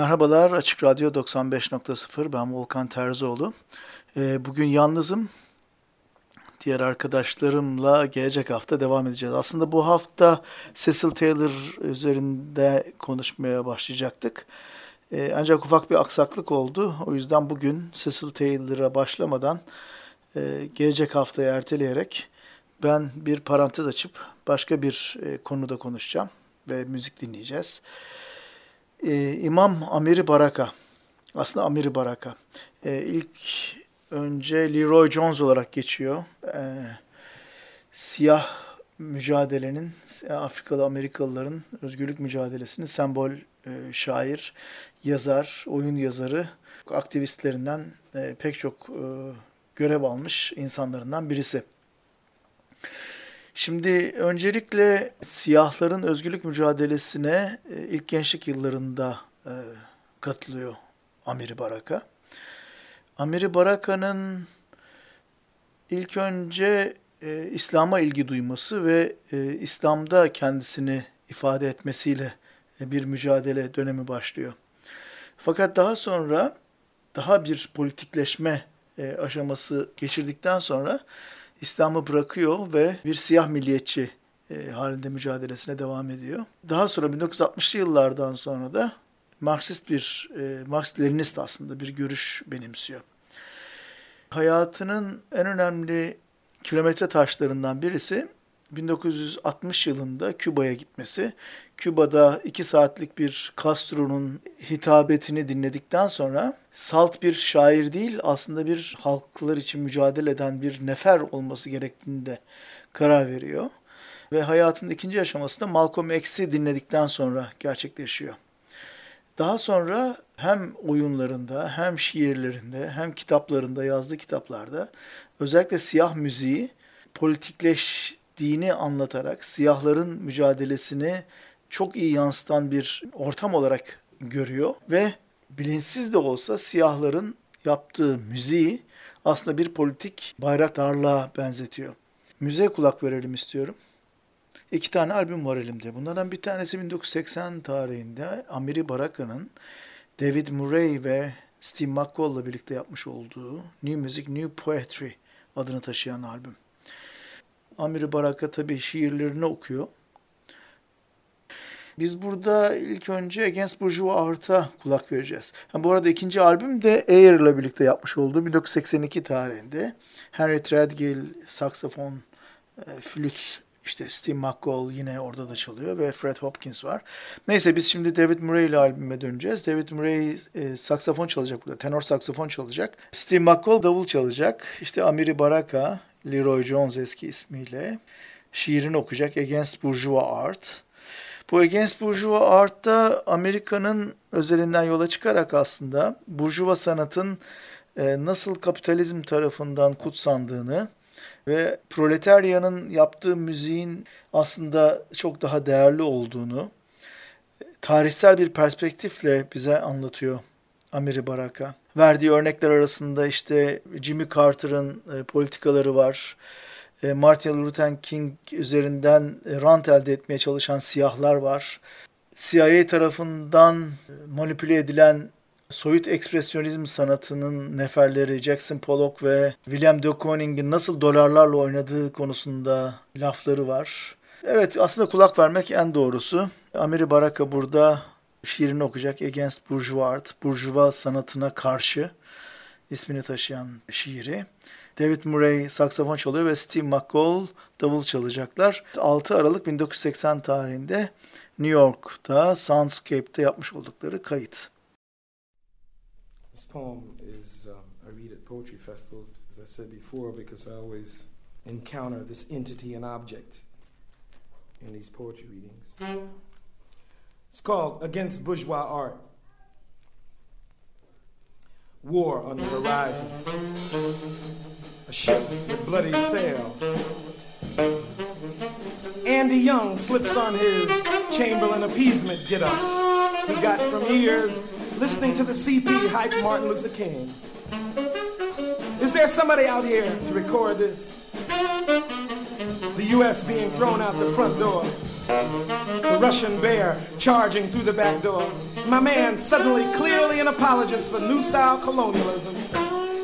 Merhabalar Açık Radyo 95.0 ben Volkan Terzioğlu. Ee, bugün yalnızım. Diğer arkadaşlarımla gelecek hafta devam edeceğiz. Aslında bu hafta Cecil Taylor üzerinde konuşmaya başlayacaktık. Ee, ancak ufak bir aksaklık oldu. O yüzden bugün Cecil Taylor'a başlamadan e, gelecek haftaya erteleyerek ben bir parantez açıp başka bir e, konuda konuşacağım ve müzik dinleyeceğiz. Ee, İmam Amiri Baraka, aslında Amiri Baraka. Ee, ilk önce Leroy Jones olarak geçiyor. Ee, siyah mücadelenin, Afrikalı Amerikalıların özgürlük mücadelesinin sembol e, şair, yazar, oyun yazarı, aktivistlerinden e, pek çok e, görev almış insanlarından birisi. Şimdi öncelikle siyahların özgürlük mücadelesine e, ilk gençlik yıllarında e, katılıyor Amiri Baraka. Amiri Baraka'nın ilk önce e, İslam'a ilgi duyması ve İslam'da kendisini ifade etmesiyle bir mücadele dönemi başlıyor. Fakat daha sonra daha bir politikleşme aşaması geçirdikten sonra İslam'ı bırakıyor ve bir siyah milliyetçi e, halinde mücadelesine devam ediyor. Daha sonra 1960'lı yıllardan sonra da Marksist bir, e, Marksist-Leninist aslında bir görüş benimsiyor. Hayatının en önemli kilometre taşlarından birisi 1960 yılında Küba'ya gitmesi. Küba'da iki saatlik bir Castro'nun hitabetini dinledikten sonra salt bir şair değil aslında bir halklar için mücadele eden bir nefer olması gerektiğini de karar veriyor. Ve hayatının ikinci aşamasında Malcolm X'i dinledikten sonra gerçekleşiyor. Daha sonra hem oyunlarında hem şiirlerinde hem kitaplarında yazdığı kitaplarda özellikle siyah müziği politikleş dini anlatarak siyahların mücadelesini çok iyi yansıtan bir ortam olarak görüyor ve bilinçsiz de olsa siyahların yaptığı müziği aslında bir politik bayraktarlığa benzetiyor. Müziğe kulak verelim istiyorum. İki tane albüm var elimde. Bunlardan bir tanesi 1980 tarihinde Amiri Baraka'nın David Murray ve Steve McCall'la birlikte yapmış olduğu New Music, New Poetry adını taşıyan albüm. Amiri Baraka tabi şiirlerini okuyor. Biz burada ilk önce Against Bourgeois Art'a kulak vereceğiz. Ha, bu arada ikinci albüm de Air ile birlikte yapmış olduğu 1982 tarihinde. Henry Threadgill saksafon, e, flüt, işte Steve McCall yine orada da çalıyor ve Fred Hopkins var. Neyse biz şimdi David Murray ile albüme döneceğiz. David Murray e, saksafon çalacak burada, tenor saksafon çalacak. Steve McCall davul çalacak. İşte Amiri Baraka, Leroy Jones eski ismiyle şiirini okuyacak Against Bourgeois Art. Bu Against Bourgeois Art'ta Amerika'nın özelinden yola çıkarak aslında Burjuva sanatın e, nasıl kapitalizm tarafından kutsandığını ve proletaryanın yaptığı müziğin aslında çok daha değerli olduğunu tarihsel bir perspektifle bize anlatıyor Amiri Baraka. Verdiği örnekler arasında işte Jimmy Carter'ın e, politikaları var. E, Martin Luther King üzerinden e, rant elde etmeye çalışan siyahlar var. CIA tarafından e, manipüle edilen soyut ekspresyonizm sanatının neferleri Jackson Pollock ve William de Kooning'in nasıl dolarlarla oynadığı konusunda lafları var. Evet aslında kulak vermek en doğrusu. Amiri Baraka burada şiirini okuyacak Against Bourgeois Art, Burjuva sanatına karşı ismini taşıyan şiiri. David Murray saksafon çalıyor ve Steve McCall davul çalacaklar. 6 Aralık 1980 tarihinde New York'ta Soundscape'te yapmış oldukları kayıt. This poem is um, I read at poetry festivals as I said before because I always encounter this entity and object in these poetry readings. It's called Against Bourgeois Art. War on the horizon. A ship with bloody sail. Andy Young slips on his Chamberlain appeasement get up. He got from years listening to the CP hype Martin Luther King. Is there somebody out here to record this? The U.S. being thrown out the front door. The Russian bear charging through the back door. my man suddenly clearly an apologist for new style colonialism,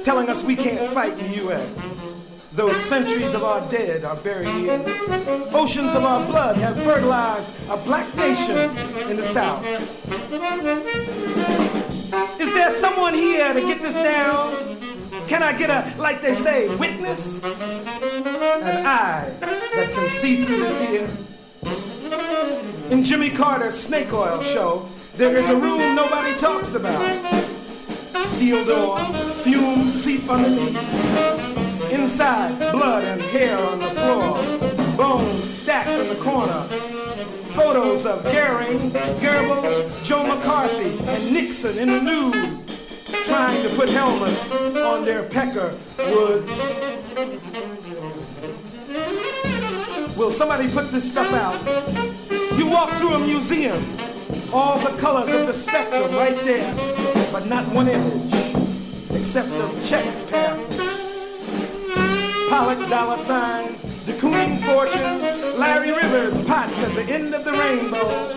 telling us we can't fight the U.S. Those centuries of our dead are buried here. Oceans of our blood have fertilized a black nation in the South. Is there someone here to get this down? Can I get a, like they say, witness? An eye that can see through this here? In Jimmy Carter's Snake Oil show, there is a room nobody talks about. Steel door, fumes seep underneath. Inside, blood and hair on the floor, bones stacked in the corner. Photos of Goering, Goebbels, Joe McCarthy, and Nixon in the nude, trying to put helmets on their pecker woods. Will somebody put this stuff out? You walk through a museum, all the colors of the spectrum right there, but not one image, except of checks passing. Pollock dollar signs, de Kooning fortunes, Larry Rivers pots at the end of the rainbow.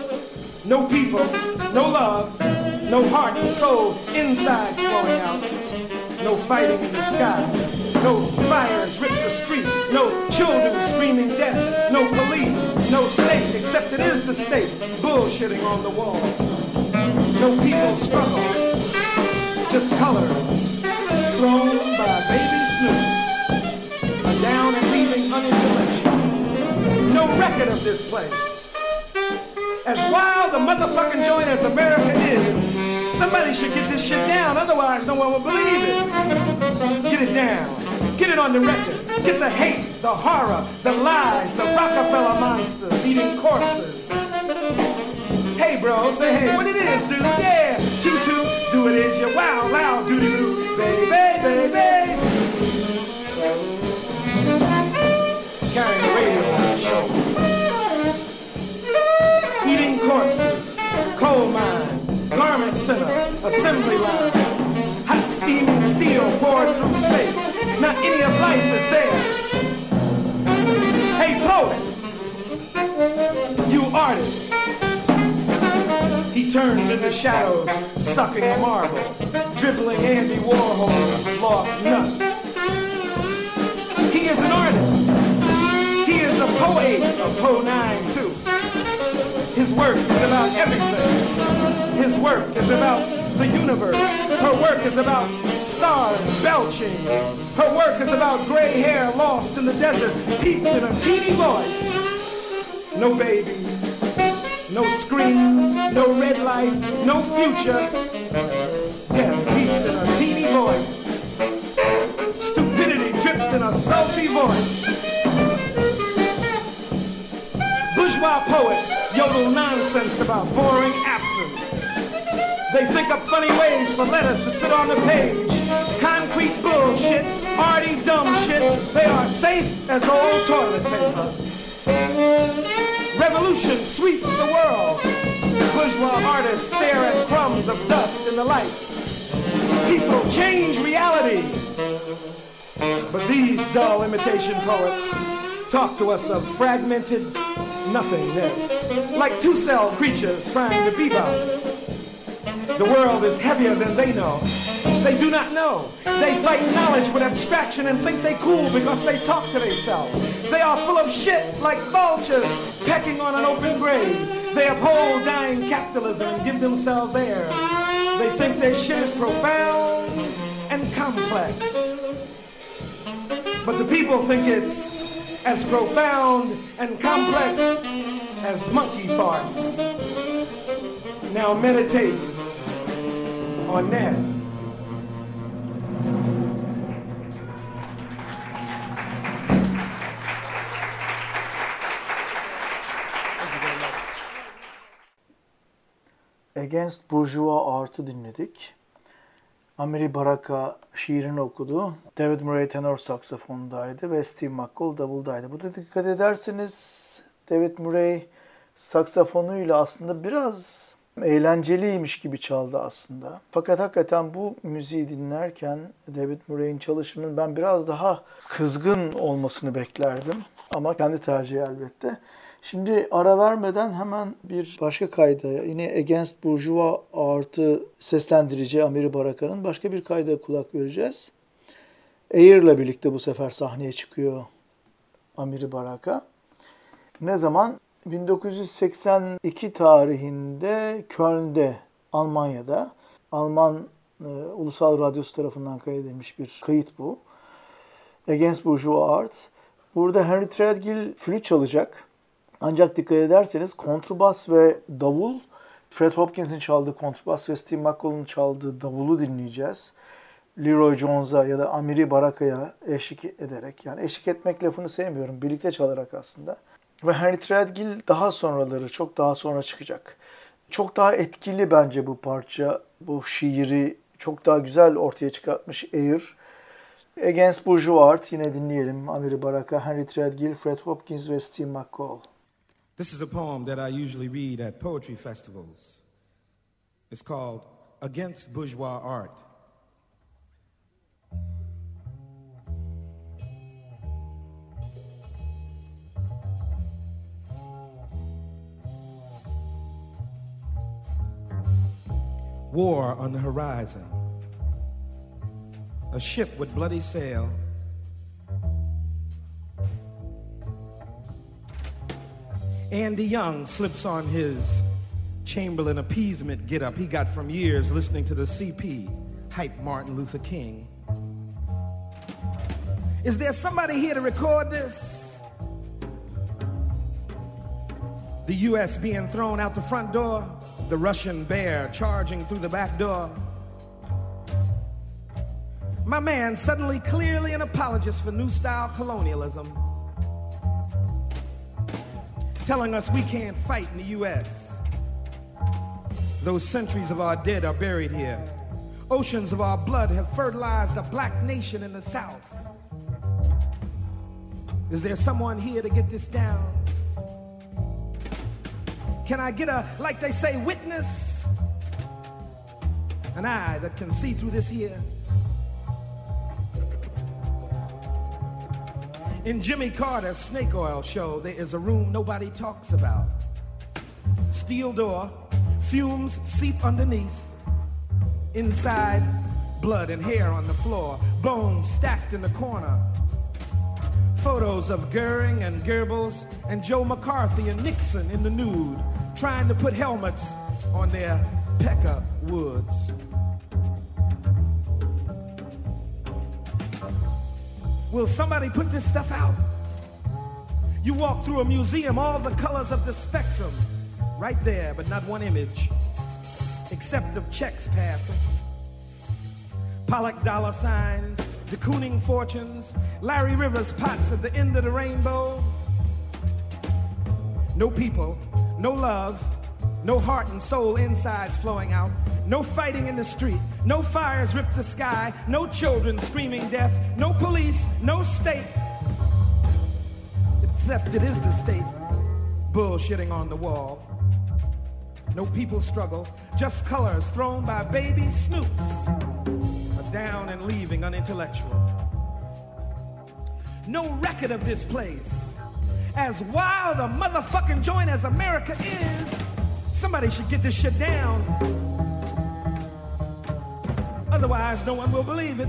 No people, no love, no heart and soul, insides flowing out. No fighting in the sky, no fires rip the street, no children screaming death, no police, no state, except it is the state, bullshitting on the wall. No people struggle, just colors thrown by baby Snoop. A down and leaving unintellectual. No record of this place. As wild a motherfucking joint as America is, somebody should get this shit down, otherwise no one will believe it. Get it down. Get it on the record. Get the hate, the horror, the lies, the Rockefeller monsters eating corpses. Hey bro, say hey, what it is, dude? Yeah, choo choo, do it is you wow loud, doo doo, baby, baby. Carrying the radio on the show. Eating corpses, coal mines, garment center, assembly line. Hot steaming steel poured through space. Not any of life is there. Hey poet, you artist. He turns into shadows, sucking marble, dribbling Andy Warhol's lost nut. He is an artist. He is a poet of Po 9 too. His work is about everything. His work is about the universe. Her work is about stars belching. Her work is about gray hair lost in the desert, peeped in a teeny voice. No babies, no screams, no red life, no future. Death peeped in a teeny voice. Stupidity dripped in a sultry voice. Bourgeois poets yodel nonsense about boring absence. They think up funny ways for letters to sit on the page. Concrete bullshit, arty dumb shit. They are safe as old toilet paper. Revolution sweeps the world. Bourgeois artists stare at crumbs of dust in the light. People change reality. But these dull imitation poets talk to us of fragmented nothingness, like two-cell creatures trying to be bebop. The world is heavier than they know. They do not know. They fight knowledge with abstraction and think they cool because they talk to themselves. They are full of shit like vultures pecking on an open grave. They uphold dying capitalism and give themselves airs. They think their shit is profound and complex. But the people think it's as profound and complex as monkey farts. Now meditate on that. Against Bourgeois Art'ı dinledik. Amiri Baraka şiirini okudu. David Murray tenor saksafondaydı ve Steve McCall davuldaydı. Burada dikkat ederseniz David Murray saksafonuyla aslında biraz eğlenceliymiş gibi çaldı aslında. Fakat hakikaten bu müziği dinlerken David Murray'in çalışının ben biraz daha kızgın olmasını beklerdim. Ama kendi tercihi elbette. Şimdi ara vermeden hemen bir başka kayda yine Against Bourgeois artı seslendirici Amiri Baraka'nın başka bir kayda kulak vereceğiz. Air'la birlikte bu sefer sahneye çıkıyor Amiri Baraka. Ne zaman? 1982 tarihinde Köln'de, Almanya'da Alman e, Ulusal Radyosu tarafından kaydedilmiş bir kayıt bu. Against Bourgeois Art. Burada Henry Threadgill flüt çalacak. Ancak dikkat ederseniz kontrbas ve davul, Fred Hopkins'in çaldığı kontrbas ve Steve McCall'ın çaldığı davulu dinleyeceğiz. Leroy Jones'a ya da Amiri Baraka'ya eşlik ederek, yani eşlik etmek lafını sevmiyorum, birlikte çalarak aslında. Ve Henry Threadgill daha sonraları, çok daha sonra çıkacak. Çok daha etkili bence bu parça, bu şiiri çok daha güzel ortaya çıkartmış Air. Against Bourgeois yine dinleyelim. Amiri Baraka, Henry Threadgill, Fred Hopkins ve Steve McCall. This is a poem that I usually read at poetry festivals. It's called Against Bourgeois Art. War on the horizon. A ship with bloody sail. Andy Young slips on his Chamberlain appeasement get up he got from years listening to the CP hype Martin Luther King. Is there somebody here to record this? The U.S. being thrown out the front door, the Russian bear charging through the back door. My man, suddenly clearly an apologist for new style colonialism, telling us we can't fight in the U.S. Those centuries of our dead are buried here. Oceans of our blood have fertilized a black nation in the South. Is there someone here to get this down? Can I get a, like they say, witness? An eye that can see through this here? In Jimmy Carter's Snake Oil show, there is a room nobody talks about. Steel door, fumes seep underneath. Inside, blood and hair on the floor, bones stacked in the corner. Photos of Goering and Goebbels and Joe McCarthy and Nixon in the nude, trying to put helmets on their pecker woods. Will somebody put this stuff out? You walk through a museum, all the colors of the spectrum, right there, but not one image, except of checks passing. Pollock dollar signs, de Kooning fortunes, Larry Rivers pots at the end of the rainbow. No people, no love, no heart and soul insides flowing out, no fighting in the street, no fires ripped the sky, no children screaming death, no police, no state. Except it is the state bullshitting on the wall. No people struggle, just colors thrown by baby snoops. A down and leaving unintellectual. No record of this place. As wild a motherfucking joint as America is, somebody should get this shit down. Otherwise, no one will believe it.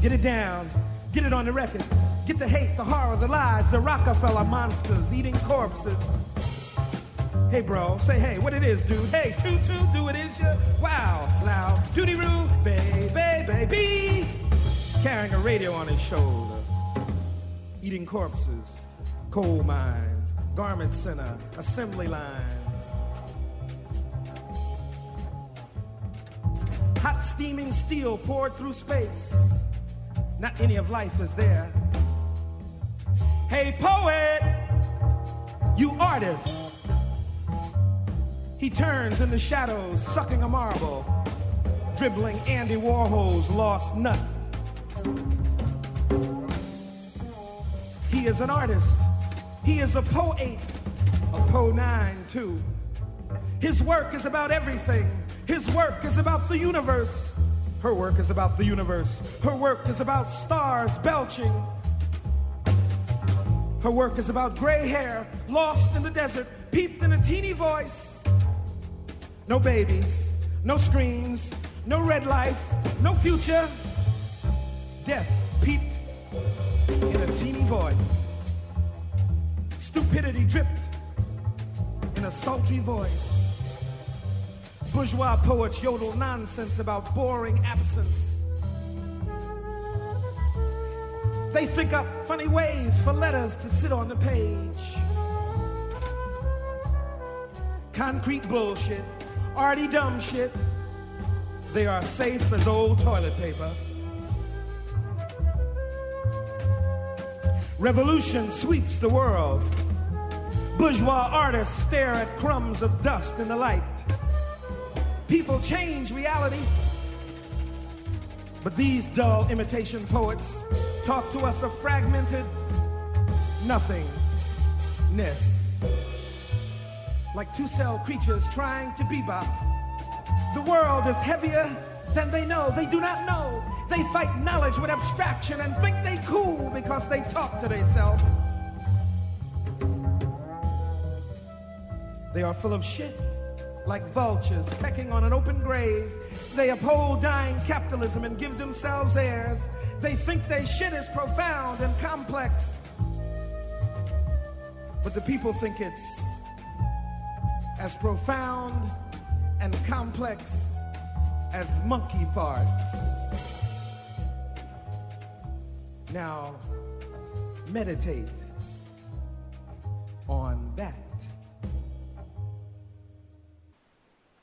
Get it down. Get it on the record. Get the hate, the horror, the lies, the Rockefeller monsters eating corpses. Hey, bro, say hey, what it is, dude. Hey, toot toot, do it is ya? Wow, loud, duty roo, baby, baby. Carrying a radio on his shoulder. Eating corpses, coal mines, garment center, assembly lines. Hot steaming steel poured through space. Not any of life is there. Hey, poet, you artist. He turns in the shadows, sucking a marble, dribbling Andy Warhol's lost nut. He is an artist. He is a poet, a po nine too. His work is about everything. His work is about the universe. Her work is about the universe. Her work is about stars belching. Her work is about gray hair, lost in the desert, peeped in a teeny voice. No babies, no screams, no red life, no future. Death peeped in a teeny voice. Stupidity dripped in a sultry voice. Bourgeois poets yodel nonsense about boring absence. They think up funny ways for letters to sit on the page. Concrete bullshit, arty dumb shit. They are safe as old toilet paper. Revolution sweeps the world. Bourgeois artists stare at crumbs of dust in the light. People change reality. But these dull imitation poets talk to us of fragmented nothingness. Like two cell creatures trying to bebop. The world is heavier than they know. They do not know. They fight knowledge with abstraction and think they cool because they talk to themselves. They are full of shit, like vultures pecking on an open grave. They uphold dying capitalism and give themselves airs. They think their shit is profound and complex. But the people think it's as profound and complex as monkey farts. Now, meditate on that.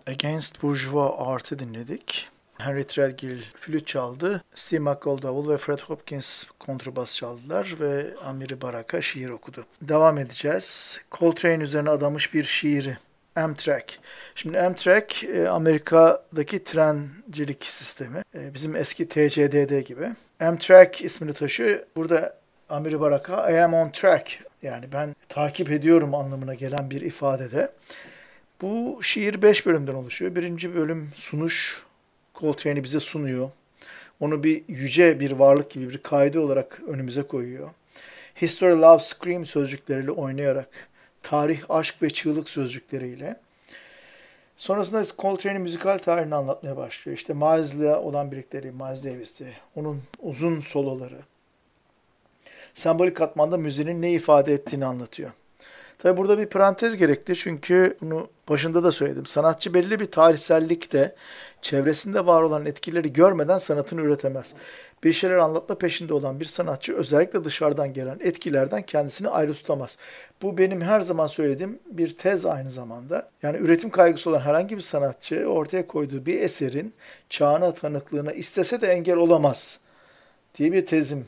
Against Bourgeois Art'ı dinledik. Henry Threadgill flüt çaldı. Steve McCall davul ve Fred Hopkins kontrbas çaldılar ve Amiri Baraka şiir okudu. Devam edeceğiz. Coltrane üzerine adamış bir şiiri. Amtrak. Şimdi Amtrak e, Amerika'daki trencilik sistemi. E, bizim eski TCDD gibi. Amtrak ismini taşıyor. Burada Amiri Baraka I am on track yani ben takip ediyorum anlamına gelen bir ifadede. Bu şiir 5 bölümden oluşuyor. Birinci bölüm sunuş. Coltrane'i bize sunuyor. Onu bir yüce bir varlık gibi bir kaydı olarak önümüze koyuyor. History, Love, Scream sözcükleriyle oynayarak, tarih, aşk ve çığlık sözcükleriyle. Sonrasında Coltrane'in müzikal tarihini anlatmaya başlıyor. İşte Miles'la olan birlikteliği, Miles Davis'ti. Onun uzun soloları. Sembolik katmanda müziğin ne ifade ettiğini anlatıyor. Tabi burada bir parantez gerekli çünkü bunu başında da söyledim. Sanatçı belli bir tarihsellikte çevresinde var olan etkileri görmeden sanatını üretemez. Bir şeyler anlatma peşinde olan bir sanatçı özellikle dışarıdan gelen etkilerden kendisini ayrı tutamaz. Bu benim her zaman söylediğim bir tez aynı zamanda. Yani üretim kaygısı olan herhangi bir sanatçı ortaya koyduğu bir eserin çağına tanıklığına istese de engel olamaz diye bir tezim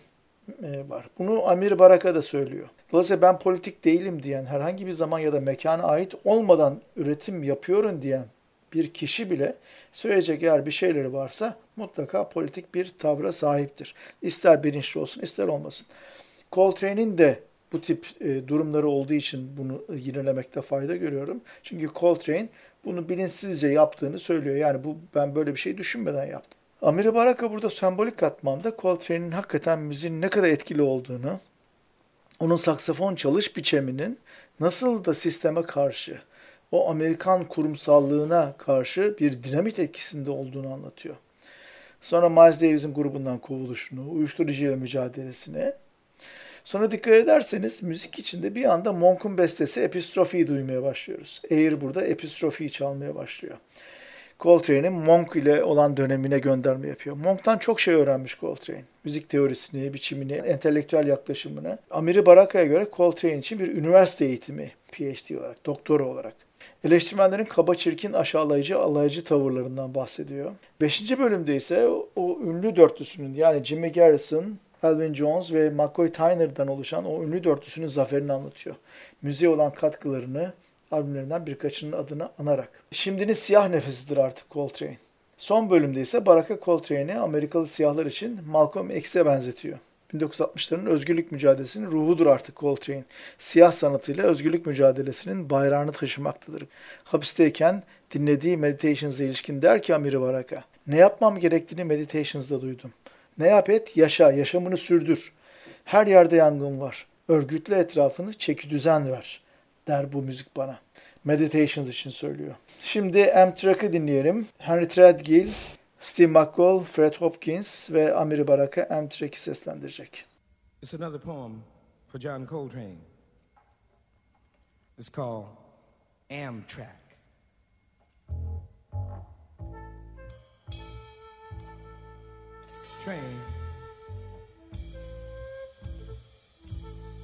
var. Bunu Amir Baraka da söylüyor. Dolayısıyla ben politik değilim diyen, herhangi bir zaman ya da mekana ait olmadan üretim yapıyorum diyen bir kişi bile söyleyecek eğer bir şeyleri varsa mutlaka politik bir tavra sahiptir. İster bilinçli olsun ister olmasın. Coltrane'in de bu tip e, durumları olduğu için bunu yinelemekte fayda görüyorum. Çünkü Coltrane bunu bilinçsizce yaptığını söylüyor. Yani bu ben böyle bir şey düşünmeden yaptım. Amiri Baraka burada sembolik katmanda Coltrane'in hakikaten müziğin ne kadar etkili olduğunu, onun saksafon çalış biçiminin nasıl da sisteme karşı, o Amerikan kurumsallığına karşı bir dinamit etkisinde olduğunu anlatıyor. Sonra Miles Davis'in grubundan kovuluşunu, uyuşturucuyla mücadelesine. Sonra dikkat ederseniz müzik içinde bir anda Monk'un bestesi Epistrofi'yi duymaya başlıyoruz. Air burada Epistrofi'yi çalmaya başlıyor. Coltrane'in Monk ile olan dönemine gönderme yapıyor. Monk'tan çok şey öğrenmiş Coltrane. Müzik teorisini, biçimini, entelektüel yaklaşımını. Amiri Baraka'ya göre Coltrane için bir üniversite eğitimi, PhD olarak, doktora olarak. Eleştirmenlerin kaba çirkin aşağılayıcı alaycı tavırlarından bahsediyor. Beşinci bölümde ise o ünlü dörtlüsünün yani Jimmy Garrison, Elvin Jones ve McCoy Tyner'dan oluşan o ünlü dörtlüsünün zaferini anlatıyor. Müziğe olan katkılarını, albümlerinden birkaçının adını anarak. Şimdinin siyah nefesidir artık Coltrane. Son bölümde ise Baraka Coltrane'i Amerikalı siyahlar için Malcolm X'e benzetiyor. 1960'ların özgürlük mücadelesinin ruhudur artık Coltrane. Siyah sanatıyla özgürlük mücadelesinin bayrağını taşımaktadır. Hapisteyken dinlediği Meditations'a ilişkin der ki Amiri Baraka, ne yapmam gerektiğini Meditations'da duydum. Ne yap et? Yaşa, yaşamını sürdür. Her yerde yangın var. Örgütle etrafını çeki düzen ver der bu müzik bana. Meditations için söylüyor. Şimdi Amtrak'ı dinleyelim. Henry Threadgill, Steve McCall, Fred Hopkins ve Amiri Baraka Amtrak'ı seslendirecek. It's another poem for John Coltrane. It's called Amtrak. Train.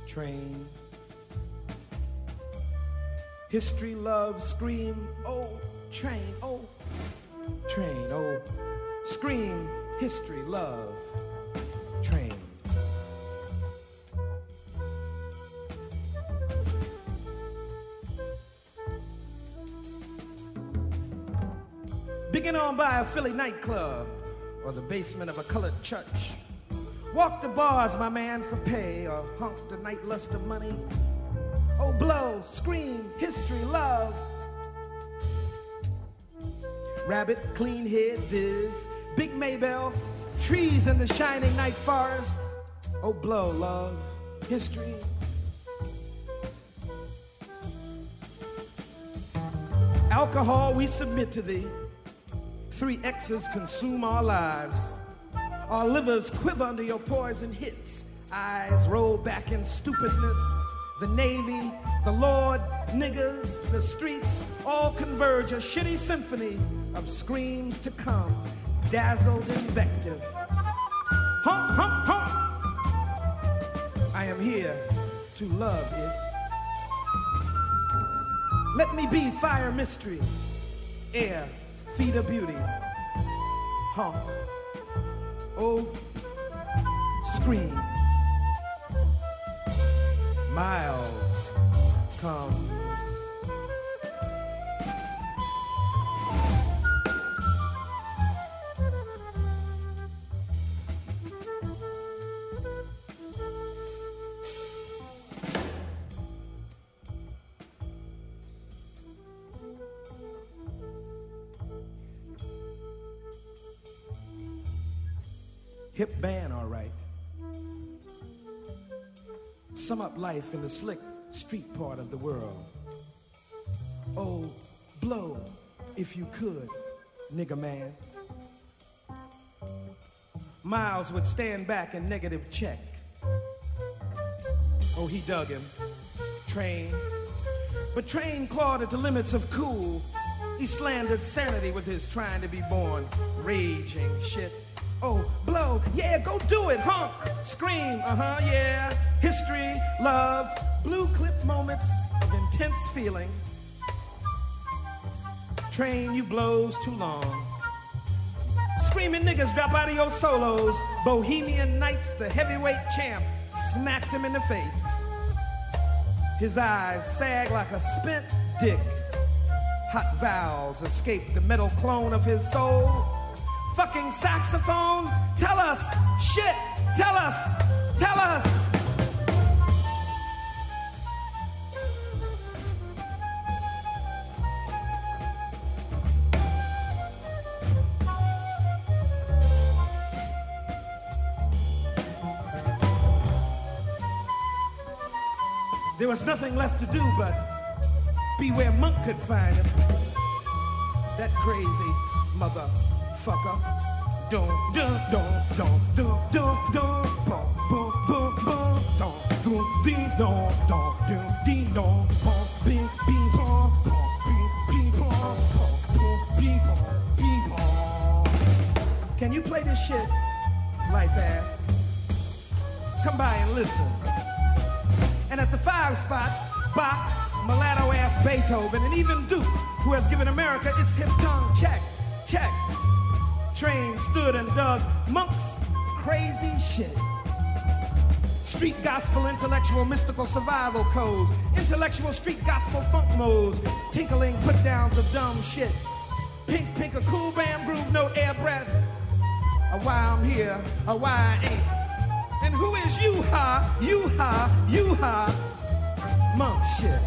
Train. History, love, scream, oh, train, oh, train, oh, scream, history, love, train. Begin on by a Philly nightclub or the basement of a colored church. Walk the bars, my man, for pay or hunk the night lust of money. Oh, blow, scream, history, love. Rabbit, clean head, diz, big Maybelle, trees in the shining night forest. Oh, blow, love, history. Alcohol, we submit to thee. Three X's consume our lives. Our livers quiver under your poison hits. Eyes roll back in stupidness. The Navy, the Lord, niggas, the streets all converge a shitty symphony of screams to come, dazzled invective. Hump, hump, hump. I am here to love it. Let me be fire mystery, air feet of beauty. Honk. Oh, scream. Miles comes. Life in the slick street part of the world. Oh, blow if you could, nigga man. Miles would stand back in negative check. Oh, he dug him. Train. But Train clawed at the limits of cool. He slandered sanity with his trying to be born, raging shit. Oh, blow, yeah, go do it, honk, scream, uh huh, yeah. History, love, blue clip moments of intense feeling. Train you blows too long. Screaming niggas drop out of your solos. Bohemian Knights, the heavyweight champ, smacked him in the face. His eyes sag like a spent dick. Hot vowels escape the metal clone of his soul fucking saxophone? Tell us, shit, tell us, tell us. There was nothing left to do but be where Monk could find him. That crazy mother motherfucker. Dum dum dum dum dum dum dum bum bum bum bum dum dum ding dong dum dum ding dong bum bing bing pong bum bing bing pong bum bum bing pong bing pong. Can you play this shit, life ass? Come by and listen. Five spot, Bach, mulatto ass Beethoven, and even Duke, who has given America its hip tongue check, check train stood and dug monks crazy shit. Street gospel, intellectual, mystical survival codes, intellectual street gospel funk modes, tinkling put downs of dumb shit. Pink, pink, a cool bam groove, no air breath. A why I'm here, a why I ain't. And who is you ha, you ha, you ha? Monk shit.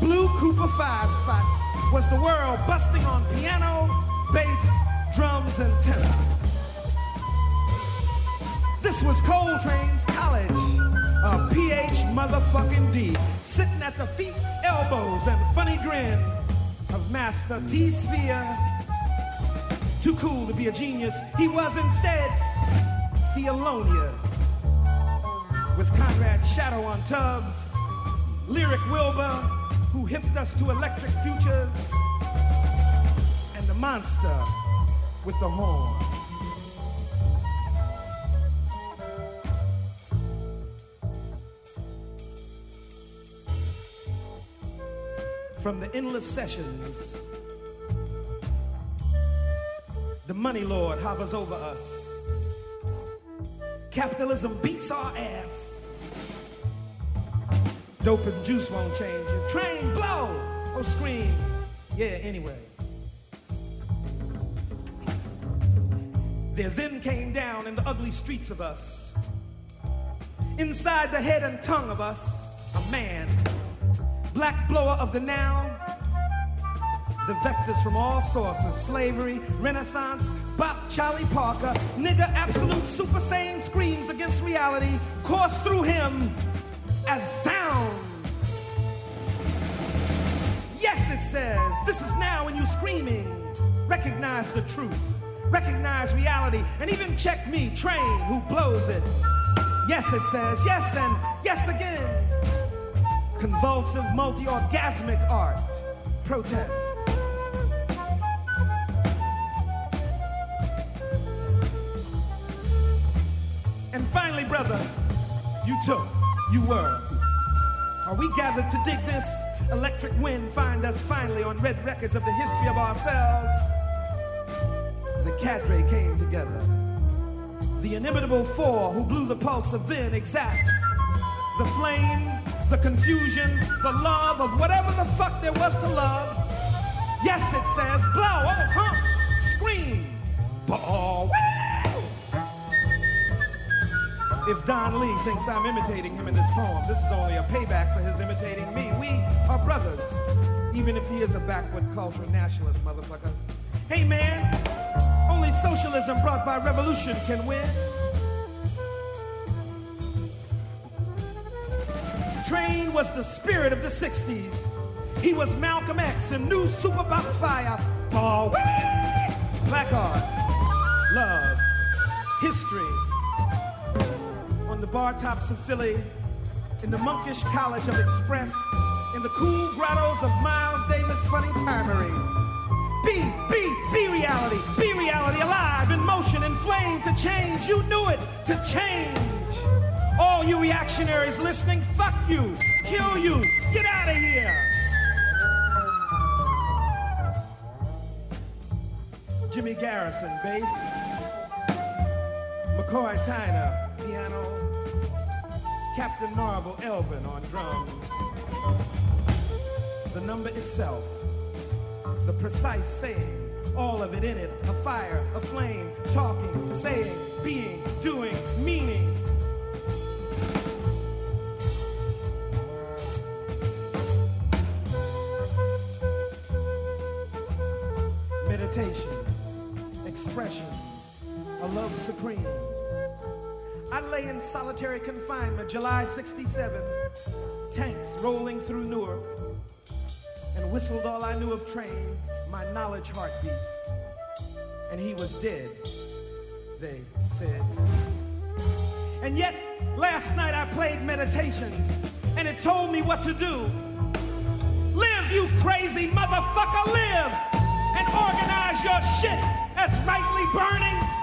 Blue Cooper 5 spot was the world busting on piano, bass, drums and tenor. This was Coltrane's college. a PH motherfucking D, sitting at the feet, elbows, and funny grin of Master T Sphere. Too cool to be a genius, he was instead Thelonious. With Conrad Shadow on tubs, Lyric Wilbur, who hipped us to electric futures, and the monster with the horn. From the endless sessions, the money lord hovers over us. Capitalism beats our ass. Dope and juice won't change you. Train, blow, or scream. Yeah, anyway. There then came down in the ugly streets of us, inside the head and tongue of us, a man, black blower of the now, the vectors from all sources slavery, renaissance, Bop, Charlie Parker, nigga, absolute super sane screams against reality course through him as sound. Says, this is now when you're screaming. Recognize the truth, recognize reality, and even check me, train, who blows it. Yes, it says, yes, and yes again. Convulsive, multi orgasmic art, protest. And finally, brother, you took, you were. Are we gathered to dig this? Electric wind find us finally on red records of the history of ourselves. The cadre came together. The inimitable four who blew the pulse of then exact. The flame, the confusion, the love of whatever the fuck there was to love. Yes, it says, blow, oh, hump, scream, ball, if Don Lee thinks I'm imitating him in this poem, this is only a payback for his imitating me. We are brothers, even if he is a backward cultural nationalist, motherfucker. Hey man, only socialism brought by revolution can win. Train was the spirit of the 60s. He was Malcolm X and new super fire. Ball, black art, love, history, bar tops of Philly, in the monkish college of Express, in the cool grottos of Miles Davis' funny timery. Be, be, be reality, be reality, alive, in motion, in flame, to change. You knew it, to change. All you reactionaries listening, fuck you, kill you, get out of here. Jimmy Garrison, bass. McCoy Tyner. Captain Marvel Elvin on drums. The number itself, the precise saying, all of it in it, a fire, a flame, talking, saying, being, doing, meaning. Lay in solitary confinement, July 67, tanks rolling through Newark, and whistled all I knew of train, my knowledge heartbeat. And he was dead, they said. And yet, last night I played meditations, and it told me what to do. Live, you crazy motherfucker, live! And organize your shit as rightly burning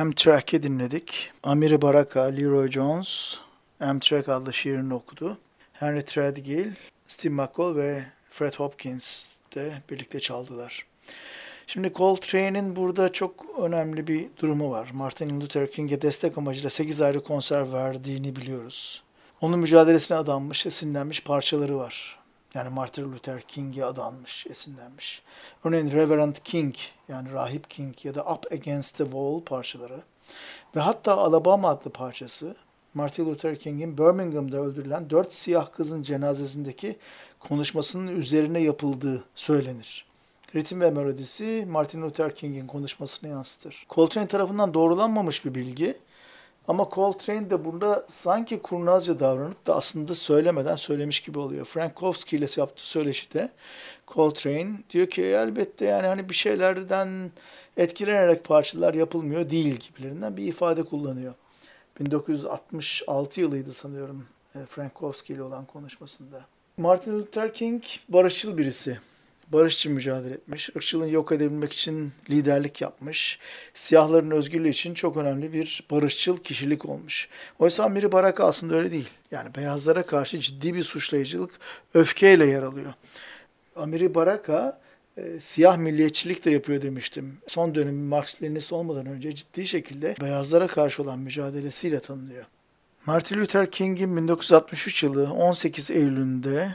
Amtrak'i dinledik. Amiri Baraka, Leroy Jones, Amtrak adlı şiirini okudu. Henry Threadgill, Steve McCall ve Fred Hopkins de birlikte çaldılar. Şimdi Coltrane'in burada çok önemli bir durumu var. Martin Luther King'e destek amacıyla 8 ayrı konser verdiğini biliyoruz. Onun mücadelesine adanmış, esinlenmiş parçaları var. Yani Martin Luther King'e adanmış, esinlenmiş. Örneğin Reverend King yani Rahip King ya da Up Against the Wall parçaları ve hatta Alabama adlı parçası Martin Luther King'in Birmingham'da öldürülen dört siyah kızın cenazesindeki konuşmasının üzerine yapıldığı söylenir. Ritim ve melodisi Martin Luther King'in konuşmasını yansıtır. Coltrane tarafından doğrulanmamış bir bilgi ama Coltrane de bunda sanki kurnazca davranıp da aslında söylemeden söylemiş gibi oluyor. Frankowski ile yaptığı söyleşide Coltrane diyor ki elbette yani hani bir şeylerden etkilenerek parçalar yapılmıyor değil gibilerinden bir ifade kullanıyor. 1966 yılıydı sanıyorum e, Frankowski ile olan konuşmasında. Martin Luther King barışçıl birisi barışçı mücadele etmiş. Irkçılığını yok edebilmek için liderlik yapmış. Siyahların özgürlüğü için çok önemli bir barışçıl kişilik olmuş. Oysa Amiri Baraka aslında öyle değil. Yani beyazlara karşı ciddi bir suçlayıcılık öfkeyle yer alıyor. Amiri Baraka e, siyah milliyetçilik de yapıyor demiştim. Son dönemi Marks-Leninist olmadan önce ciddi şekilde beyazlara karşı olan mücadelesiyle tanınıyor. Martin Luther King'in 1963 yılı 18 Eylül'ünde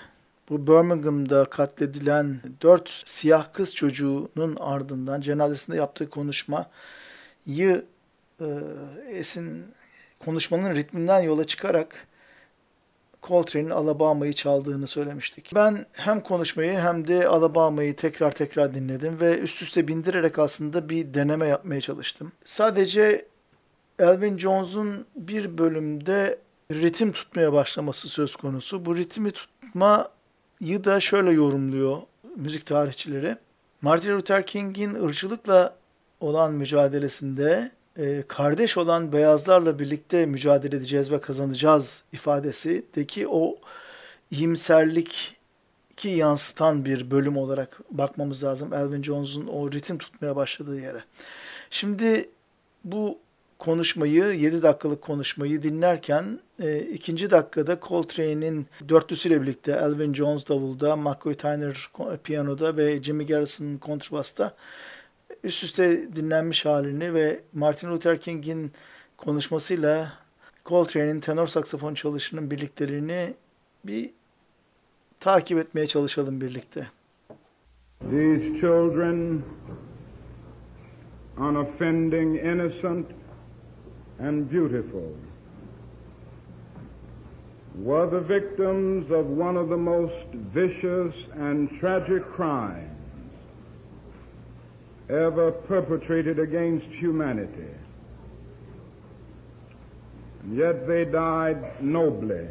bu Birmingham'da katledilen dört siyah kız çocuğunun ardından cenazesinde yaptığı konuşmayı e, esin konuşmanın ritminden yola çıkarak Coltrane'in Alabama'yı çaldığını söylemiştik. Ben hem konuşmayı hem de Alabama'yı tekrar tekrar dinledim ve üst üste bindirerek aslında bir deneme yapmaya çalıştım. Sadece Elvin Jones'un bir bölümde ritim tutmaya başlaması söz konusu. Bu ritmi tutma yı da şöyle yorumluyor müzik tarihçileri. Martin Luther King'in ırkçılıkla olan mücadelesinde e, kardeş olan beyazlarla birlikte mücadele edeceğiz ve kazanacağız ifadesindeki o iyimserlik ki yansıtan bir bölüm olarak bakmamız lazım. Elvin Jones'un o ritim tutmaya başladığı yere. Şimdi bu konuşmayı, 7 dakikalık konuşmayı dinlerken e, ikinci dakikada Coltrane'in dörtlüsüyle birlikte Elvin Jones davulda, McCoy Tyner piyanoda ve Jimmy Garrison kontrbasta üst üste dinlenmiş halini ve Martin Luther King'in konuşmasıyla Coltrane'in tenor saksafon çalışının birlikteliğini bir takip etmeye çalışalım birlikte. These children, unoffending, innocent, and beautiful, were the victims of one of the most vicious and tragic crimes ever perpetrated against humanity. And yet they died nobly.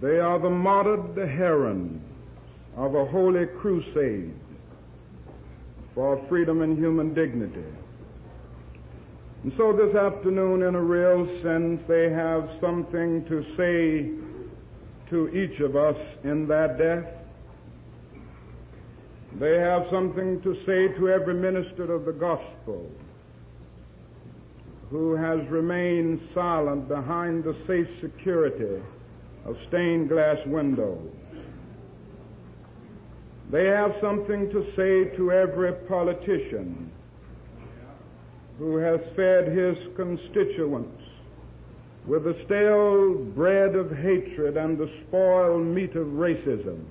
They are the martyred herons of a holy crusade for freedom and human dignity. And so this afternoon, in a real sense, they have something to say to each of us in that death. They have something to say to every minister of the gospel who has remained silent behind the safe security of stained glass windows. They have something to say to every politician who has fed his constituents with the stale bread of hatred and the spoiled meat of racism.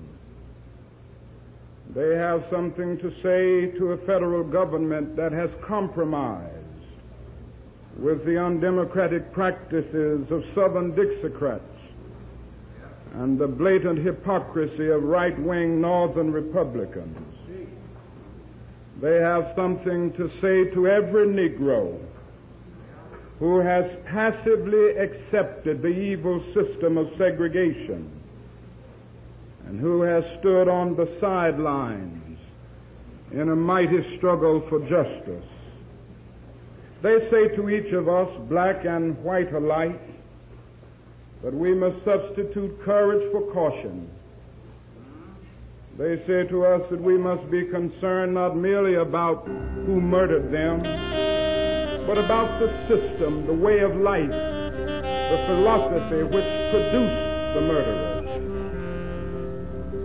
They have something to say to a federal government that has compromised with the undemocratic practices of Southern Dixiecrats and the blatant hypocrisy of right-wing Northern Republicans. They have something to say to every Negro who has passively accepted the evil system of segregation and who has stood on the sidelines in a mighty struggle for justice. They say to each of us, black and white alike, that we must substitute courage for caution They say to us that we must be concerned not merely about who murdered them, but about the system, the way of life, the philosophy which produced the murderers.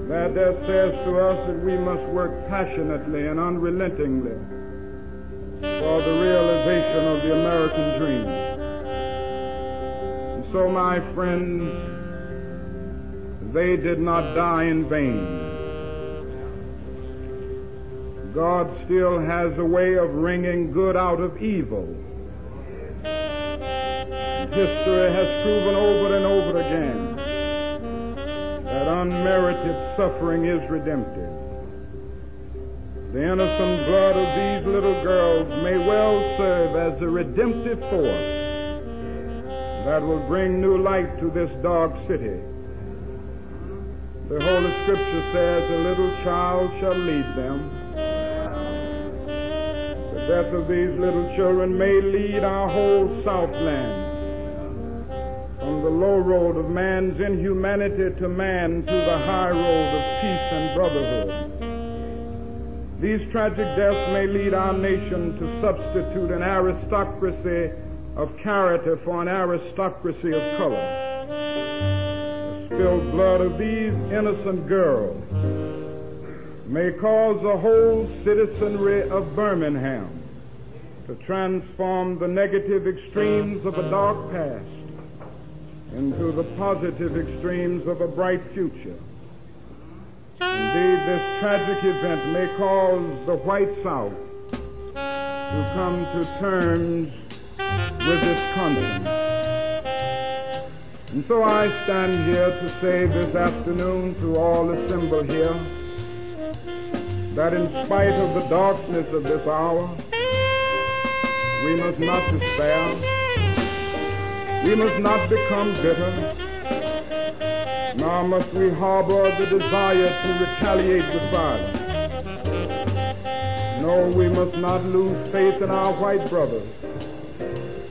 That death says to us that we must work passionately and unrelentingly for the realization of the American dream. And so, my friends, they did not die in vain. God still has a way of wringing good out of evil. History has proven over and over again that unmerited suffering is redemptive. The innocent blood of these little girls may well serve as a redemptive force that will bring new light to this dark city. The Holy Scripture says, A little child shall lead them. Death of these little children may lead our whole Southland from the low road of man's inhumanity to man to the high road of peace and brotherhood. These tragic deaths may lead our nation to substitute an aristocracy of character for an aristocracy of color. The spilled blood of these innocent girls may cause the whole citizenry of Birmingham to transform the negative extremes of a dark past into the positive extremes of a bright future. Indeed, this tragic event may cause the white South to come to terms with its conscience. And so I stand here to say this afternoon to all assembled here that in spite of the darkness of this hour, we must not despair. We must not become bitter nor must we harbor the desire to retaliate with violence. No, we must not lose faith in our white brothers.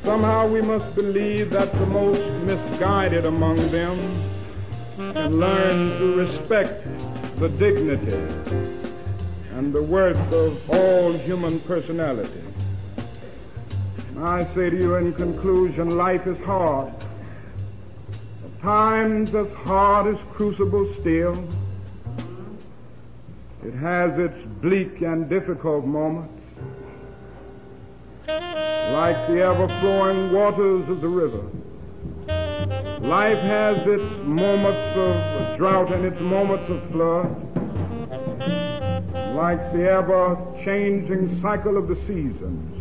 Somehow we must believe that the most misguided among them can learn to respect the dignity and the worth of all human personality. I say to you in conclusion, life is hard At times as hard as crucible steel. It has its bleak and difficult moments, like the ever-flowing waters of the river. Life has its moments of drought and its moments of flood, like the ever-changing cycle of the seasons.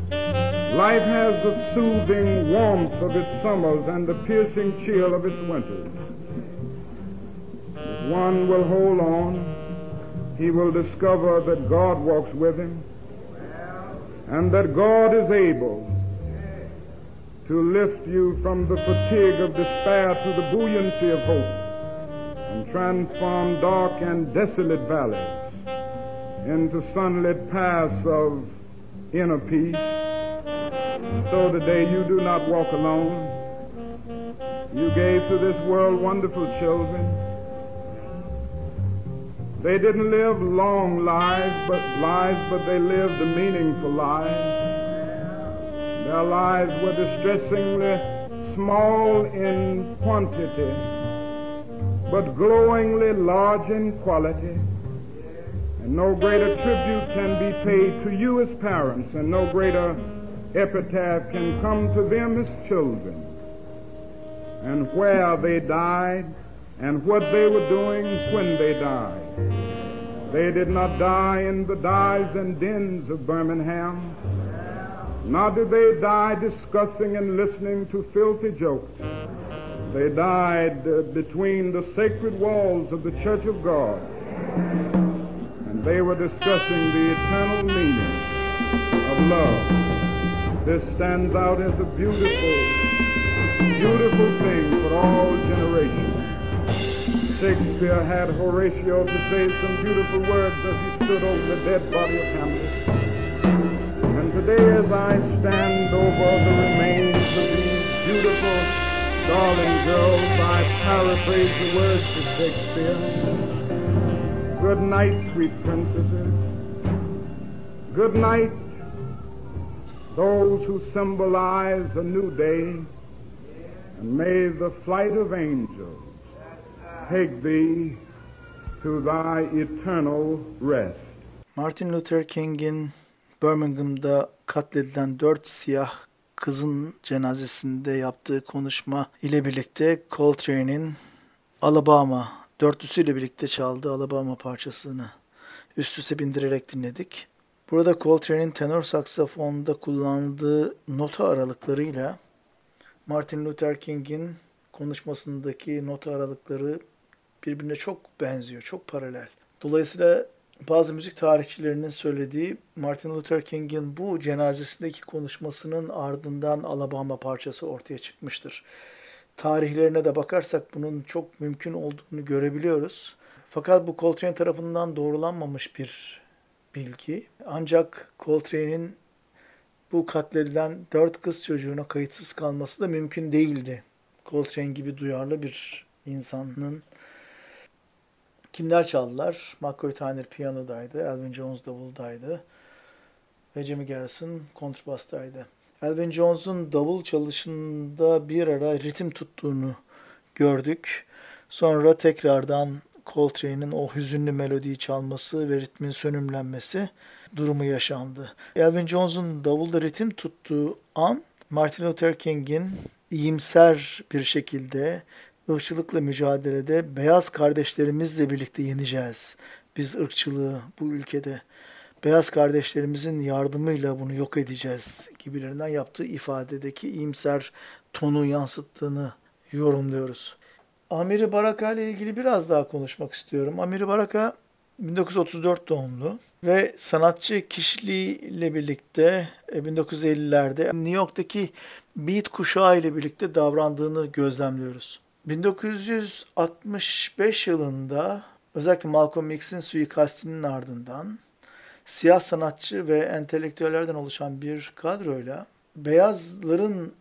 Life has the soothing warmth of its summers and the piercing chill of its winters. If one will hold on, he will discover that God walks with him and that God is able to lift you from the fatigue of despair to the buoyancy of hope and transform dark and desolate valleys into sunlit paths of inner peace. So today you do not walk alone. You gave to this world wonderful children. They didn't live long lives, but lives, but they lived meaningful lives. Their lives were distressingly small in quantity, but glowingly large in quality. And no greater tribute can be paid to you as parents, and no greater epitaph can come to them as children, and where they died, and what they were doing when they died. They did not die in the dives and dens of Birmingham, nor did they die discussing and listening to filthy jokes. They died uh, between the sacred walls of the Church of God, they were discussing the eternal meaning of love. This stands out as a beautiful, beautiful thing for all generations. Shakespeare had Horatio to say some beautiful words as he stood over the dead body of Hamlet. And today as I stand over the remains of these beautiful, darling girls, I paraphrase the words of Shakespeare. Good night, sweet princesses. Good night, those who symbolize a new day. And may the flight of angels take thee to thy eternal rest. Martin Luther King'in Birmingham'da katledilen dört siyah kızın cenazesinde yaptığı konuşma ile birlikte Coltrane'in Alabama dörtlüsüyle birlikte çaldığı Alabama parçasını üst üste bindirerek dinledik. Burada Coltrane'in tenor saksafonda kullandığı nota aralıklarıyla Martin Luther King'in konuşmasındaki nota aralıkları birbirine çok benziyor, çok paralel. Dolayısıyla bazı müzik tarihçilerinin söylediği Martin Luther King'in bu cenazesindeki konuşmasının ardından Alabama parçası ortaya çıkmıştır. Tarihlerine de bakarsak bunun çok mümkün olduğunu görebiliyoruz. Fakat bu Coltrane tarafından doğrulanmamış bir bilgi. Ancak Coltrane'in bu katledilen dört kız çocuğuna kayıtsız kalması da mümkün değildi. Coltrane gibi duyarlı bir insanın kimler çaldılar? McCoy Tyner piyanodaydı, Elvin Jones davuldaydı ve Jimmy Garrison kontrbastaydı. Elvin Jones'un davul çalışında bir ara ritim tuttuğunu gördük. Sonra tekrardan Coltrane'in o hüzünlü melodiyi çalması ve ritmin sönümlenmesi durumu yaşandı. Elvin Jones'un davulda ritim tuttuğu an Martin Luther King'in iyimser bir şekilde ırkçılıkla mücadelede beyaz kardeşlerimizle birlikte yeneceğiz. Biz ırkçılığı bu ülkede beyaz kardeşlerimizin yardımıyla bunu yok edeceğiz gibilerinden yaptığı ifadedeki iyimser tonu yansıttığını yorumluyoruz. Amiri Baraka ile ilgili biraz daha konuşmak istiyorum. Amiri Baraka 1934 doğumlu ve sanatçı kişiliğiyle birlikte 1950'lerde e, New York'taki beat kuşağı ile birlikte davrandığını gözlemliyoruz. 1965 yılında özellikle Malcolm X'in suikastinin ardından siyah sanatçı ve entelektüellerden oluşan bir kadroyla beyazların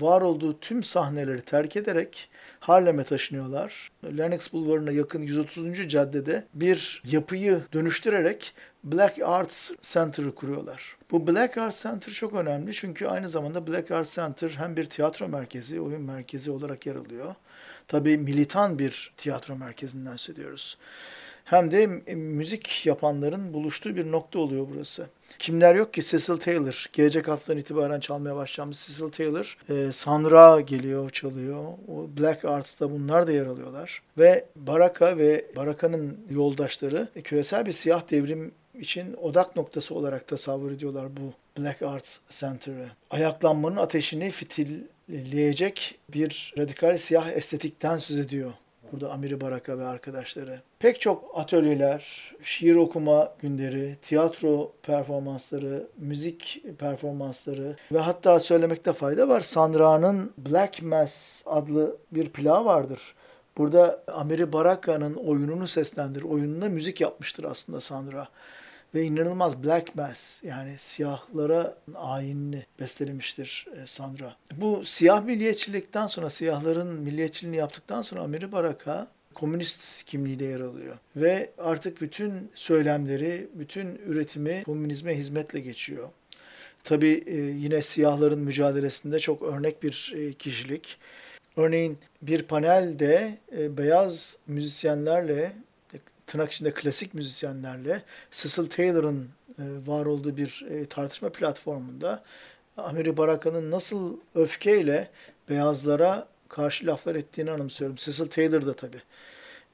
var olduğu tüm sahneleri terk ederek Harlem'e taşınıyorlar. Lenox Bulvarı'na yakın 130. caddede bir yapıyı dönüştürerek Black Arts Center'ı kuruyorlar. Bu Black Arts Center çok önemli çünkü aynı zamanda Black Arts Center hem bir tiyatro merkezi, oyun merkezi olarak yer alıyor. Tabii militan bir tiyatro merkezinden söylüyoruz hem de müzik yapanların buluştuğu bir nokta oluyor burası. Kimler yok ki Cecil Taylor. Gelecek haftadan itibaren çalmaya başlayacağımız Cecil Taylor. E, Sanra geliyor, çalıyor. O Black Arts'ta bunlar da yer alıyorlar. Ve Baraka ve Baraka'nın yoldaşları küresel bir siyah devrim için odak noktası olarak tasavvur ediyorlar bu Black Arts Center'ı. Ayaklanmanın ateşini fitilleyecek bir radikal siyah estetikten söz ediyor burada Amiri Baraka ve arkadaşları. Pek çok atölyeler, şiir okuma günleri, tiyatro performansları, müzik performansları ve hatta söylemekte fayda var. Sandra'nın Black Mass adlı bir plağı vardır. Burada Amiri Baraka'nın oyununu seslendirir. Oyununa müzik yapmıştır aslında Sandra ve inanılmaz Black Mass yani siyahlara ayinini bestelemiştir e, Sandra. Bu siyah milliyetçilikten sonra siyahların milliyetçiliğini yaptıktan sonra Amiri Baraka komünist kimliğiyle yer alıyor. Ve artık bütün söylemleri, bütün üretimi komünizme hizmetle geçiyor. Tabii e, yine siyahların mücadelesinde çok örnek bir e, kişilik. Örneğin bir panelde beyaz müzisyenlerle tırnak içinde klasik müzisyenlerle Cecil Taylor'ın e, var olduğu bir e, tartışma platformunda Amiri Baraka'nın nasıl öfkeyle beyazlara karşı laflar ettiğini anımsıyorum. Cecil Taylor da tabii.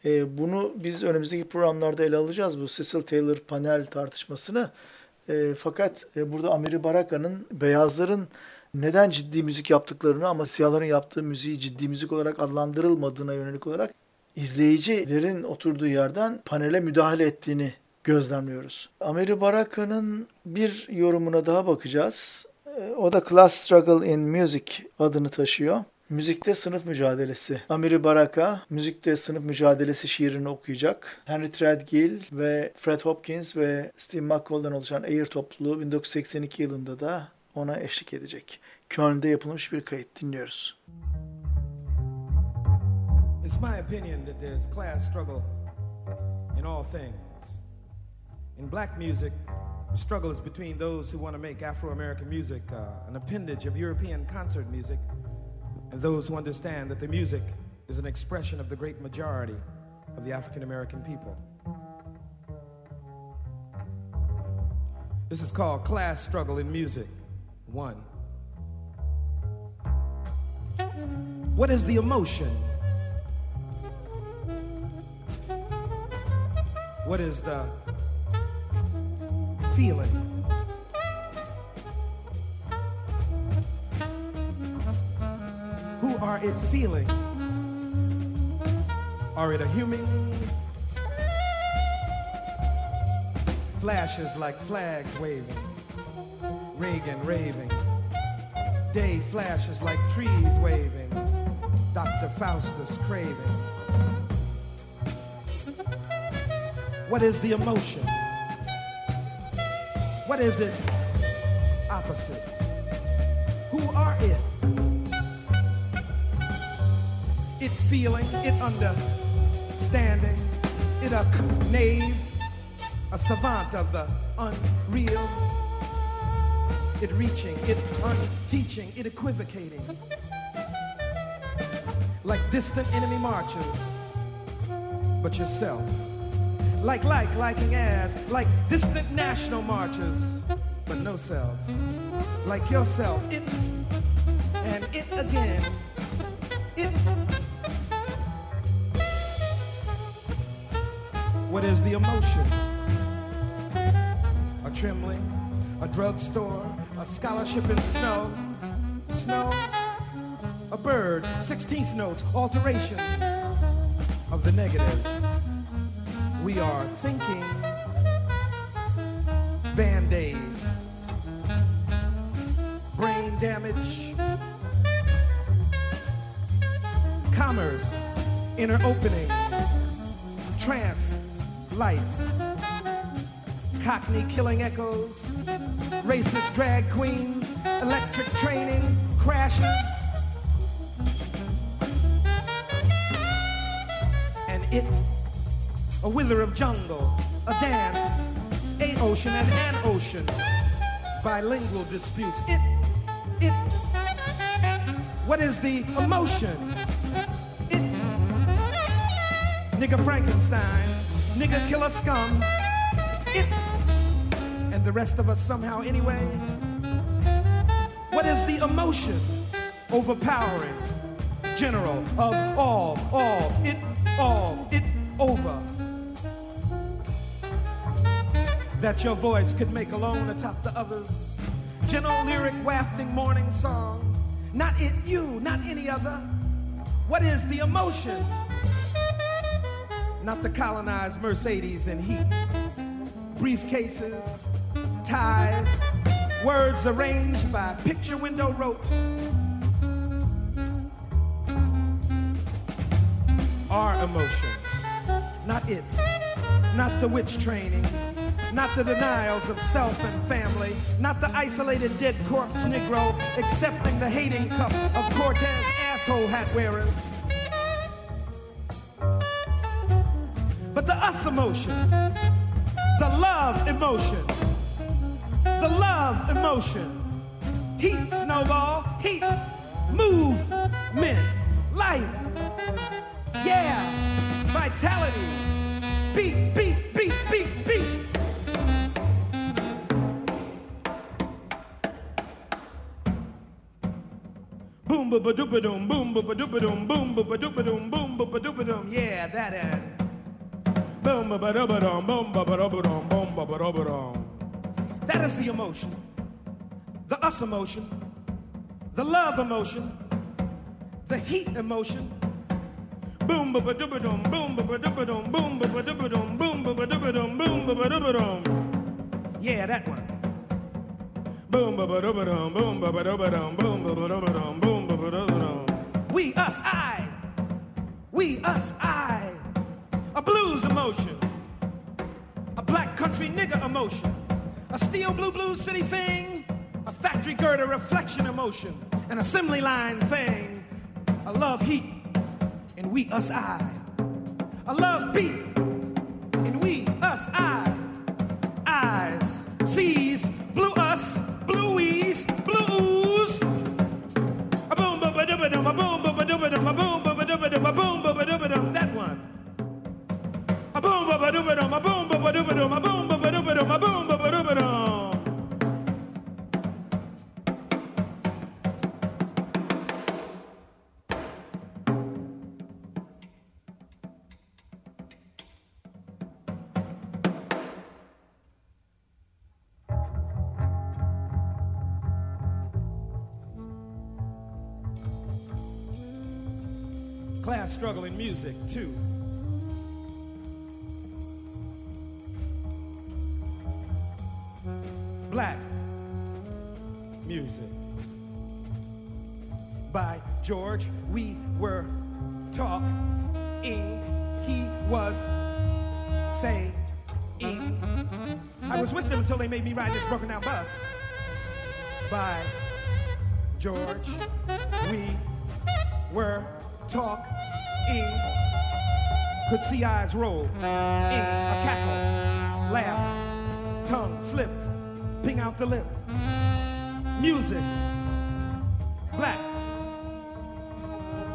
E, bunu biz önümüzdeki programlarda ele alacağız bu Cecil Taylor panel tartışmasını. fakat burada Amiri Baraka'nın beyazların neden ciddi müzik yaptıklarını ama siyahların yaptığı müziği ciddi müzik olarak adlandırılmadığına yönelik olarak izleyicilerin oturduğu yerden panele müdahale ettiğini gözlemliyoruz. Amiri Baraka'nın bir yorumuna daha bakacağız. Ee, o da Class Struggle in Music adını taşıyor. Müzikte sınıf mücadelesi. Amiri Baraka müzikte sınıf mücadelesi şiirini okuyacak. Henry Threadgill ve Fred Hopkins ve Steve McCall'dan oluşan Air topluluğu 1982 yılında da ona eşlik edecek. Köln'de yapılmış bir kayıt dinliyoruz. Müzik It's my opinion that there's class struggle in all things. In black music, the struggle is between those who want to make Afro American music uh, an appendage of European concert music and those who understand that the music is an expression of the great majority of the African American people. This is called Class Struggle in Music. One. What is the emotion? What is the feeling? Who are it feeling? Are it a human? Flashes like flags waving, Reagan raving. Day flashes like trees waving, Dr. Faustus craving. What is the emotion? What is its opposite? Who are it? It feeling, it understanding, it a knave, a savant of the unreal, it reaching, it unteaching, it equivocating, like distant enemy marches, but yourself. Like, like, liking as, like distant national marches, but no self. Like yourself, it, and it again, it. What is the emotion? A trembling, a drugstore, a scholarship in snow, snow, a bird, 16th notes, alterations of the negative. We are thinking. Band aids, brain damage, commerce, inner opening, trance, lights, cockney killing echoes, racist drag queens, electric training, crashes. Of jungle, a dance, a ocean and an ocean, bilingual disputes. It, it, what is the emotion? It, nigga Frankensteins, nigga killer scum, it, and the rest of us somehow anyway. What is the emotion? Overpowering, general of all, all, it, all, it over. That your voice could make alone atop the others. Gentle lyric wafting morning song. Not it, you, not any other. What is the emotion? Not the colonized Mercedes and heat. Briefcases, ties, words arranged by picture window rope. Our emotion, not its, not the witch training, not the denials of self and family, not the isolated dead corpse Negro accepting the hating cup of Cortez asshole hat wearers. But the us emotion, the love emotion, the love emotion, heat snowball, heat, movement, life, yeah, vitality, beat, beat, beat, beat, beat. Boom ba ba doo ba doom, boom ba ba doo ba doom, boom ba ba doo ba doom, boom ba ba doo ba doom. Yeah, that end. Boom ba ba doo ba doom, boom ba ba doo ba doom, boom ba ba doo ba doom. That is the emotion, the us emotion, the love emotion, the heat emotion. Boom ba ba doo ba doom, boom ba ba doo ba doom, boom ba ba doo ba doom, boom ba ba doo ba doom, boom ba ba doo ba doom. Yeah, that one. Boom ba ba doo ba dum, boom ba ba doo ba dum, boom ba ba doo ba dum, boom We us I, we us I, a blues emotion, a black country nigger emotion, a steel blue blue city thing, a factory girder reflection emotion, an assembly line thing, a love heat, and we us I, a love music, too. See eyes roll. Ing, a cackle, laugh, tongue slip, ping out the lip. Music, black,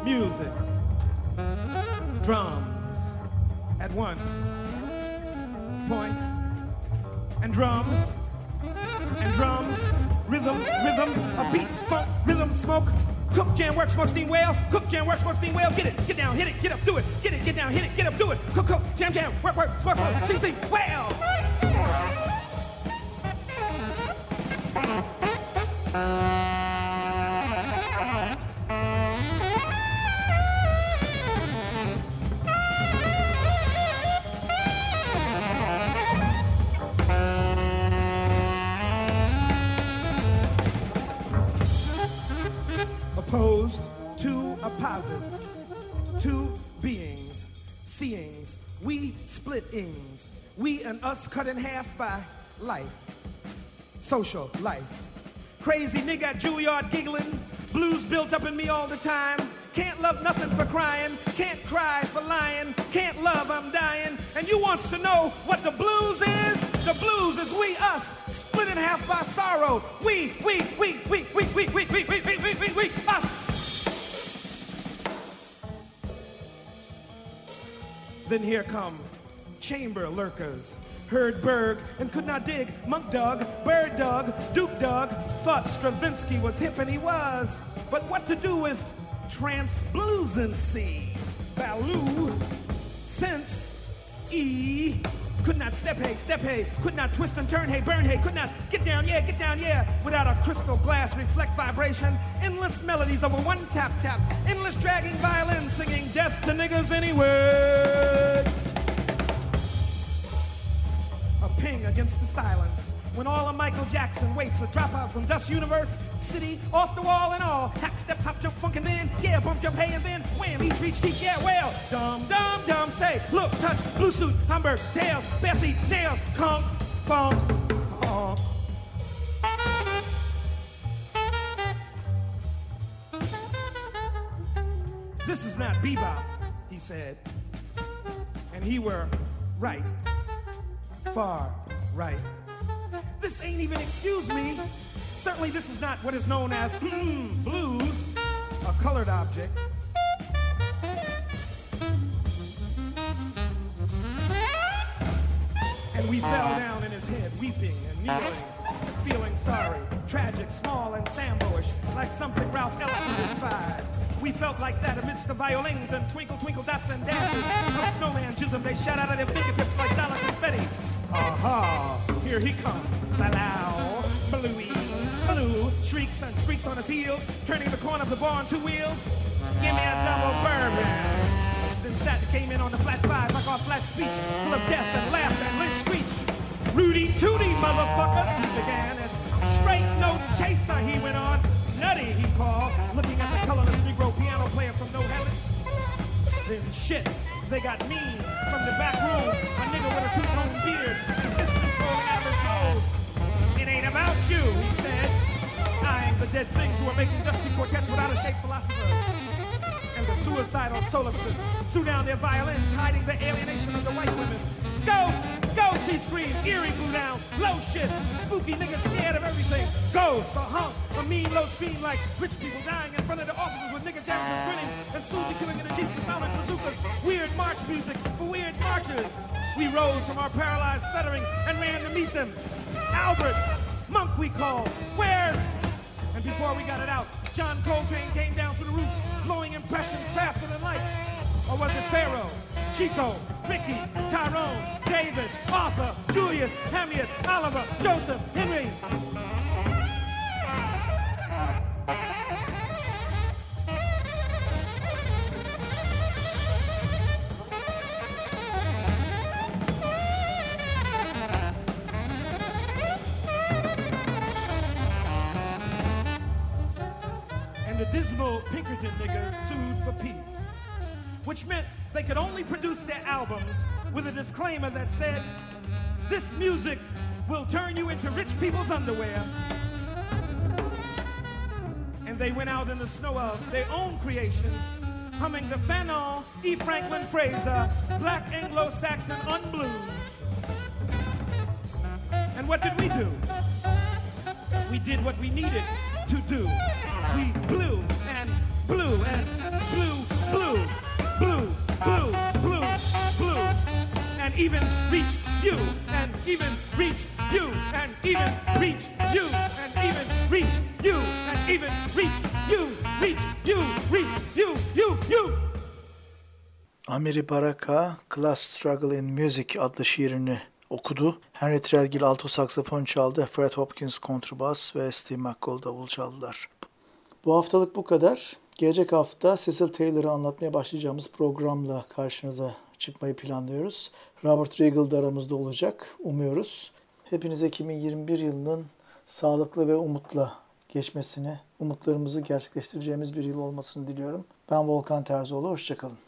music, drums at one point, and drums, and drums, rhythm, rhythm, a beat, funk, rhythm, smoke. Cook, jam, work, smoke, steam, well. Cook, jam, work, smoke, steam, well. Get it, get down, hit it, get up, do it. Do it. Cook, cook, jam, jam, work, work, smoke, smoke, steam, steam, well. Cut in half by life, social life. Crazy nigga at Juilliard giggling, blues built up in me all the time. Can't love nothing for crying, can't cry for lying, can't love, I'm dying. And you wants to know what the blues is? The blues is we, us, split in half by sorrow. We, we, we, we, we, we, we, we, we, we, we, we, we, us. Then here come chamber lurkers. Heard Berg and could not dig. Monk dog, bird dog, Duke dog. Thought Stravinsky was hip and he was. But what to do with transblusancy? Baloo, sense, E. Could not step hey, step hey, could not twist and turn hey, burn hey, could not get down, yeah, get down, yeah, without a crystal glass reflect vibration, endless melodies over one tap tap, endless dragging violin singing death to niggas anyway. Ping against the silence. When all of Michael Jackson waits for dropouts from Dust Universe, City, off the wall and all. Hack, step, hop, jump, funk, and then, yeah, bump, jump, hey, and then, wham, each, reach, teach, yeah, well. Dum, dum, dum, say, look, touch, blue suit, Humber, tails, bare feet, nails, conk, funk, honk. This is not bebop, he said. And he were right, far right. This ain't even excuse me. Certainly, this is not what is known as hmm, blues, a colored object. And we fell down in his head, weeping and kneeling, feeling sorry, tragic, small, and samboish, like something Ralph Ellison despised. We felt like that amidst the violins and twinkle, twinkle, dots and dashes of snowman jism they shot out of their fingertips like dollar confetti. Aha, here he comes. Blow, bluey, blue, shrieks and squeaks on his heels, turning the corner of the bar on two wheels. Give me a double bourbon. Then sat and came in on the flat five like our flat speech, full of death and laughter and lynch screech. Rootie Tootie, motherfuckers, he began, and straight no chaser, he went on. Nutty, he called, looking at the colorless Negro piano player from No Heaven. Then shit, they got me from the back room, a nigga with a two-tone beard, and pistols rolling out of. It ain't about you, he said. I am the dead things who are making dusty quartets without a shape philosophers. And the suicidal solipsists threw down their violins, hiding the alienation of the white women. Ghost! Ghost, he screamed. Eerie blue down. Low shit. Spooky niggas scared of everything. Ghost, a hunk, a mean low scream like rich people dying in front of the offices with nigga Jacksons grinning and Susie killing in the jeep with mounted bazookas. Weird march music for weird marches. we rose from our paralyzed stuttering and ran to meet them. Albert, monk we call, where's? And before we got it out, John Coltrane came down through the roof, blowing impressions faster than light. Or was it Pharoah, Chico, Ricky, Tyrone, David, Arthur, Julius, Hamlet, Oliver, Joseph, Henry? and the dismal Pinkerton niggers sued for peace, which meant they could only produce albums with a disclaimer that said, This music will turn you into rich people's underwear. And they went out in the snow of their own creation, humming the Fanon, E. Franklin Frazier, Black Anglo-Saxon unblues. And what did we do? We did what we needed to do. We blew and blew and blew, blew, blew, blew, even reached you, and even reached you, and even reached you, and even reached you, and even reached you, reached you, reached you, you, you. Amiri Baraka Class Struggle in Music adlı şiirini okudu. Henry Threadgill alto saksafon çaldı, Fred Hopkins kontrbas ve Steve McCall davul çaldılar. Bu haftalık bu kadar. Gelecek hafta Cecil Taylor'ı anlatmaya başlayacağımız programla karşınıza çıkmayı planlıyoruz. Robert Regal da aramızda olacak, umuyoruz. Hepinize 2021 yılının sağlıklı ve umutla geçmesini, umutlarımızı gerçekleştireceğimiz bir yıl olmasını diliyorum. Ben Volkan Terzoğlu, hoşçakalın.